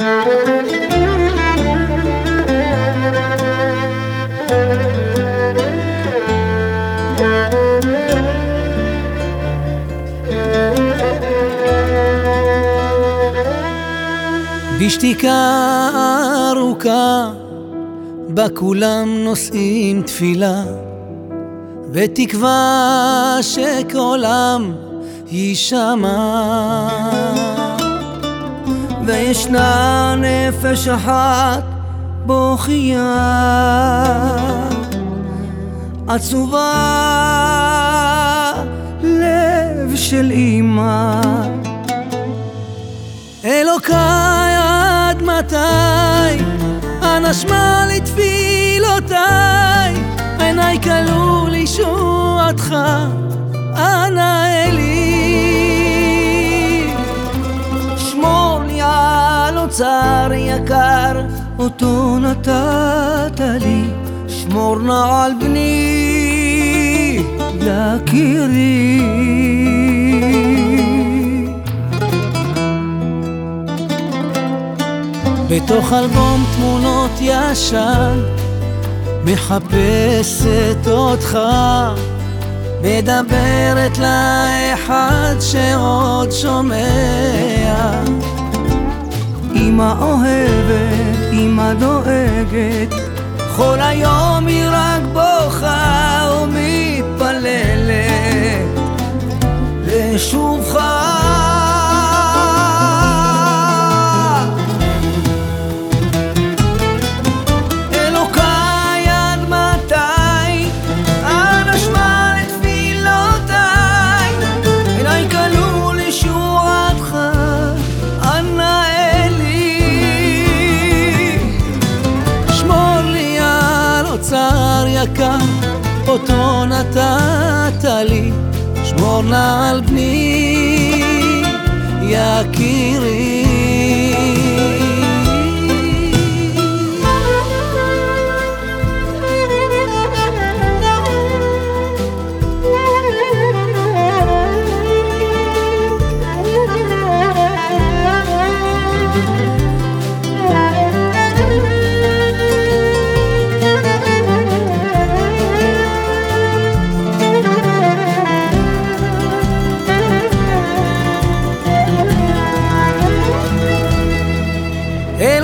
בשתיקה ארוכה בה כולם נושאים תפילה ותקווה שקולם יישמע וישנה נפש אחת בוכייה. עצובה לב של אמא. אלוקיי עד מתי? אנשמה לתפילותיי. עיניי כלו לישועתך אוצר יקר אותו נתת לי. שמור נא על בני יקירי. בתוך אלבום תמונות ישן מחפשת אותך. מדברת לאחד שעוד שומע אמא אוהבת, אמא דואגת. כל היום היא רק בוכה ומתפללת. לשובך יקר, אותו נתת לי, שמור נא על בני, יקירי.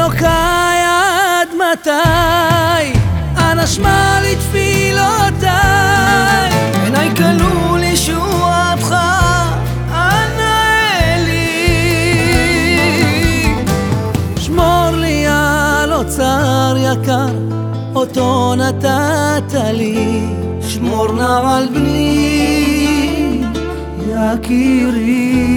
אלוקיי עד מתי? אנא שמע לתפילותיי עיניי כלו לישועתך אנא אלי. שמור לי על אוצר יקר אותו נתת לי. שמור נא על בני יקירי